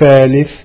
ثالث